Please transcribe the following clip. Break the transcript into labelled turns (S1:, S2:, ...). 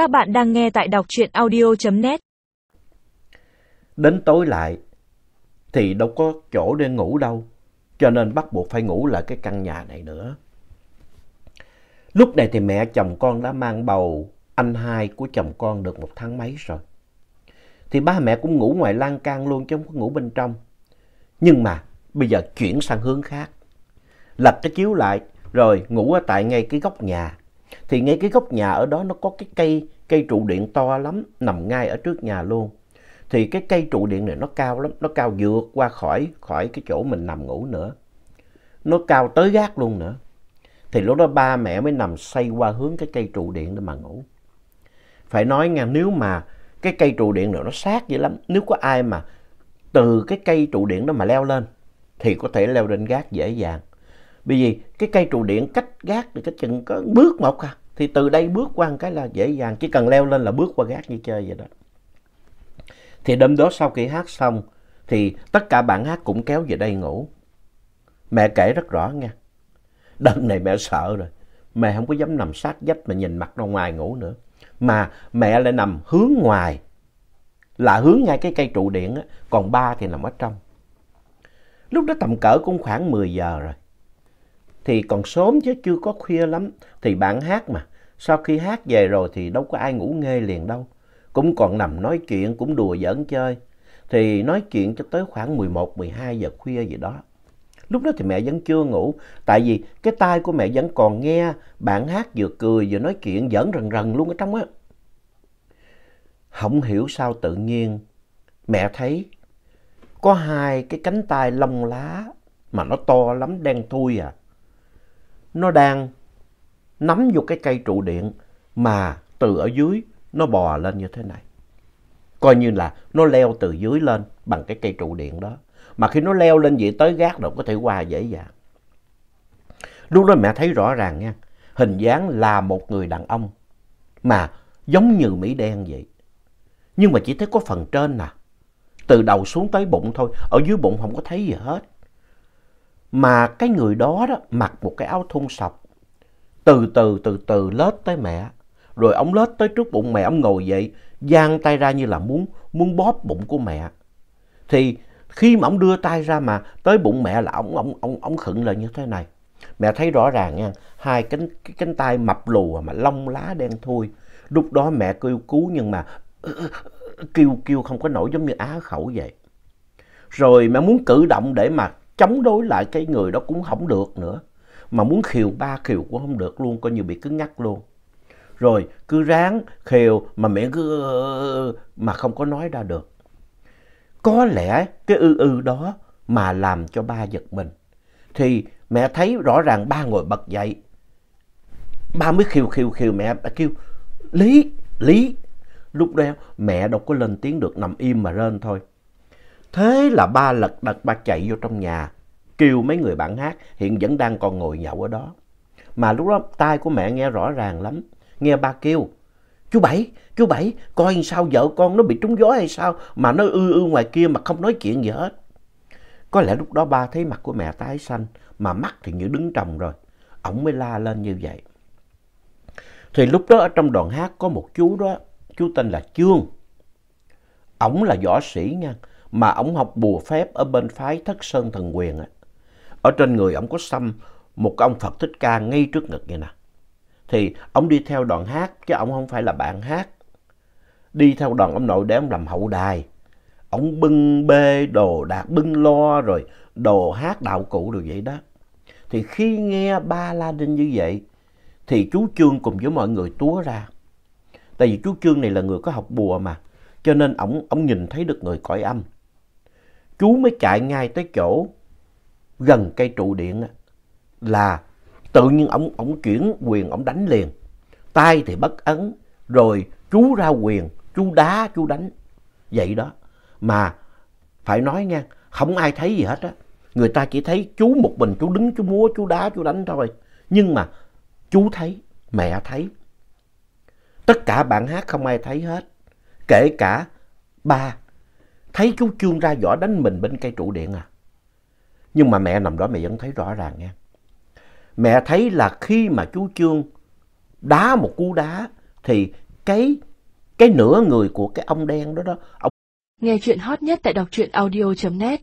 S1: Các bạn đang nghe tại đọc truyện audio.net.
S2: Đến tối lại thì đâu có chỗ để ngủ đâu, cho nên bắt buộc phải ngủ lại cái căn nhà này nữa. Lúc này thì mẹ chồng con đã mang bầu anh hai của chồng con được một tháng mấy rồi. Thì ba mẹ cũng ngủ ngoài lan can luôn chứ không có ngủ bên trong. Nhưng mà bây giờ chuyển sang hướng khác. Lật cái chiếu lại rồi ngủ ở tại ngay cái góc nhà. Thì ngay cái góc nhà ở đó nó có cái cây, cây trụ điện to lắm, nằm ngay ở trước nhà luôn. Thì cái cây trụ điện này nó cao lắm, nó cao vượt qua khỏi, khỏi cái chỗ mình nằm ngủ nữa. Nó cao tới gác luôn nữa. Thì lúc đó ba mẹ mới nằm xoay qua hướng cái cây trụ điện để mà ngủ. Phải nói nha, nếu mà cái cây trụ điện này nó sát vậy lắm, nếu có ai mà từ cái cây trụ điện đó mà leo lên, thì có thể leo lên gác dễ dàng. Bởi vì cái cây trụ điện cách gác thì cách chừng có bước một à. Thì từ đây bước qua một cái là dễ dàng. Chỉ cần leo lên là bước qua gác như chơi vậy đó. Thì đêm đó sau khi hát xong, thì tất cả bạn hát cũng kéo về đây ngủ. Mẹ kể rất rõ nha. Đợt này mẹ sợ rồi. Mẹ không có dám nằm sát dách mà nhìn mặt ra ngoài ngủ nữa. Mà mẹ lại nằm hướng ngoài. Là hướng ngay cái cây trụ điện á. Còn ba thì nằm ở trong. Lúc đó tầm cỡ cũng khoảng 10 giờ rồi. Thì còn sớm chứ chưa có khuya lắm. Thì bạn hát mà. Sau khi hát về rồi thì đâu có ai ngủ nghe liền đâu. Cũng còn nằm nói chuyện, cũng đùa giỡn chơi. Thì nói chuyện cho tới khoảng 11, 12 giờ khuya gì đó. Lúc đó thì mẹ vẫn chưa ngủ. Tại vì cái tai của mẹ vẫn còn nghe bạn hát vừa cười vừa nói chuyện giỡn rần rần luôn ở trong á. Không hiểu sao tự nhiên mẹ thấy có hai cái cánh tay lông lá mà nó to lắm đen thui à. Nó đang nắm vô cái cây trụ điện mà từ ở dưới nó bò lên như thế này. Coi như là nó leo từ dưới lên bằng cái cây trụ điện đó. Mà khi nó leo lên vậy tới gác đâu có thể qua dễ dàng. Lúc đó mẹ thấy rõ ràng nha. Hình dáng là một người đàn ông mà giống như Mỹ đen vậy. Nhưng mà chỉ thấy có phần trên nè. Từ đầu xuống tới bụng thôi. Ở dưới bụng không có thấy gì hết. Mà cái người đó đó mặc một cái áo thun sọc. Từ từ từ từ lết tới mẹ. Rồi ông lết tới trước bụng mẹ, ông ngồi dậy, giang tay ra như là muốn, muốn bóp bụng của mẹ. Thì khi mà ông đưa tay ra mà tới bụng mẹ là ông, ông, ông, ông khựng lại như thế này. Mẹ thấy rõ ràng nha, hai cánh, cái cánh tay mập lù mà lông lá đen thui. Lúc đó mẹ kêu cứu nhưng mà kêu kêu không có nổi giống như á khẩu vậy. Rồi mẹ muốn cử động để mà chống đối lại cái người đó cũng không được nữa. Mà muốn khiều ba khiều cũng không được luôn, coi như bị cứng nhắc luôn. Rồi cứ ráng khều mà mẹ cứ ờ, ờ, ờ, mà không có nói ra được. Có lẽ cái ư ư đó mà làm cho ba giật mình. Thì mẹ thấy rõ ràng ba ngồi bật dậy. Ba mới khiều khiều khiều mẹ đã kêu Lý, Lý. Lúc đó mẹ đâu có lên tiếng được nằm im mà rên thôi. Thế là ba lật đật ba chạy vô trong nhà, kêu mấy người bạn hát, hiện vẫn đang còn ngồi nhậu ở đó. Mà lúc đó tai của mẹ nghe rõ ràng lắm, nghe ba kêu, chú Bảy, chú Bảy, coi sao vợ con nó bị trúng gió hay sao mà nó ư ư ngoài kia mà không nói chuyện gì hết. Có lẽ lúc đó ba thấy mặt của mẹ tái xanh, mà mắt thì như đứng trồng rồi, ổng mới la lên như vậy. Thì lúc đó ở trong đoàn hát có một chú đó, chú tên là Chương. Ổng là võ sĩ nha, mà ổng học bùa phép ở bên phái Thất Sơn Thần Quyền á. Ở trên người ổng có xăm một ông Phật Thích Ca ngay trước ngực vậy nè. Thì ổng đi theo đoàn hát, chứ ổng không phải là bạn hát. Đi theo đoàn ông nội để ông làm hậu đài. Ổng bưng bê, đồ đạc, bưng lo rồi đồ hát đạo cụ rồi vậy đó. Thì khi nghe ba la đinh như vậy, thì chú Trương cùng với mọi người túa ra. Tại vì chú Trương này là người có học bùa mà, cho nên ổng ổng nhìn thấy được người cõi âm. Chú mới chạy ngay tới chỗ gần cây trụ điện là tự nhiên ổng ổng chuyển quyền ổng đánh liền. Tay thì bất ấn, rồi chú ra quyền, chú đá, chú đánh. Vậy đó. Mà phải nói nha, không ai thấy gì hết á. Người ta chỉ thấy chú một mình chú đứng, chú múa, chú đá, chú đánh thôi. Nhưng mà chú thấy, mẹ thấy. Tất cả bạn hát không ai thấy hết. Kể cả ba. Thấy chú Trương ra võ đánh mình bên cây trụ điện à. Nhưng mà mẹ nằm đó mẹ vẫn thấy rõ ràng nha. Mẹ thấy là khi mà chú Trương đá một cú đá thì cái, cái nửa người của cái ông đen đó đó. Ông
S1: Nghe chuyện hot nhất tại đọc truyện audio.net